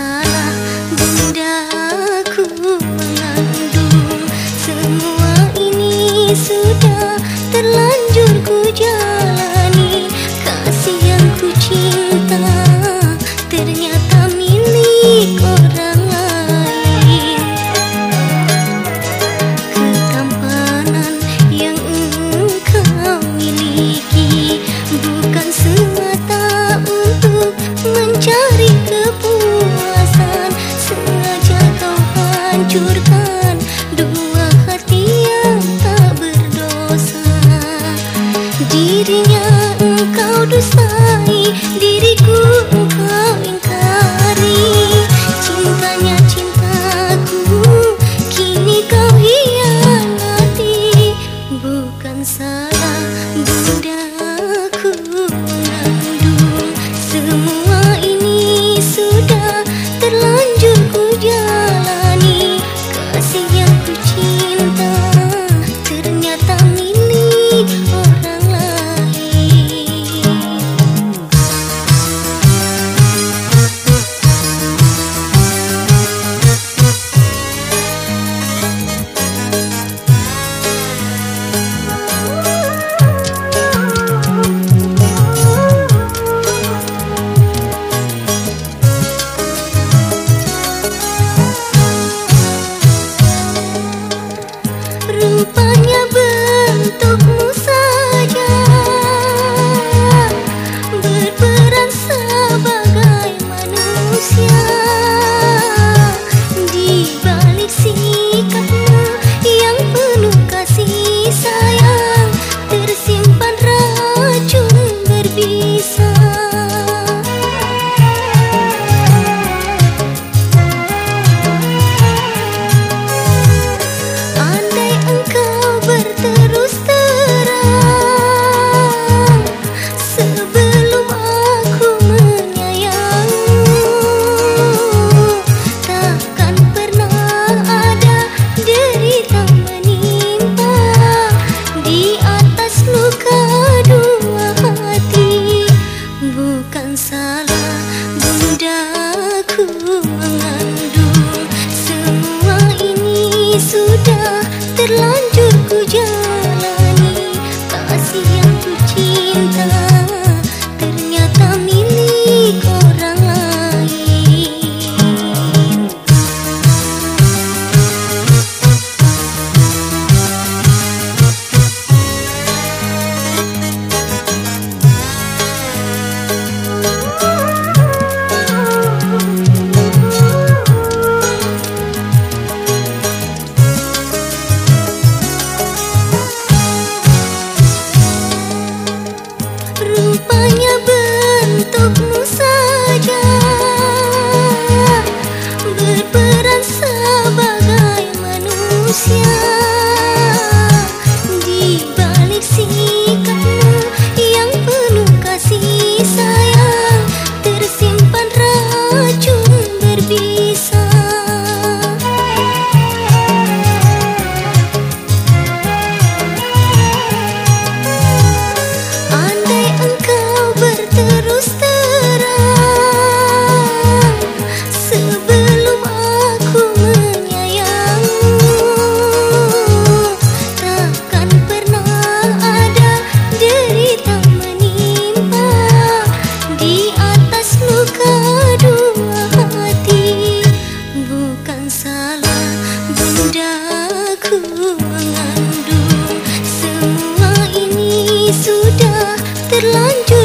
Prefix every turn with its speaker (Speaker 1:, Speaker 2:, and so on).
Speaker 1: 啊 Dirinya engkau dustai Diriku engkau ingkari. Cintanya rupa terlanjur ku jalan berlanjut.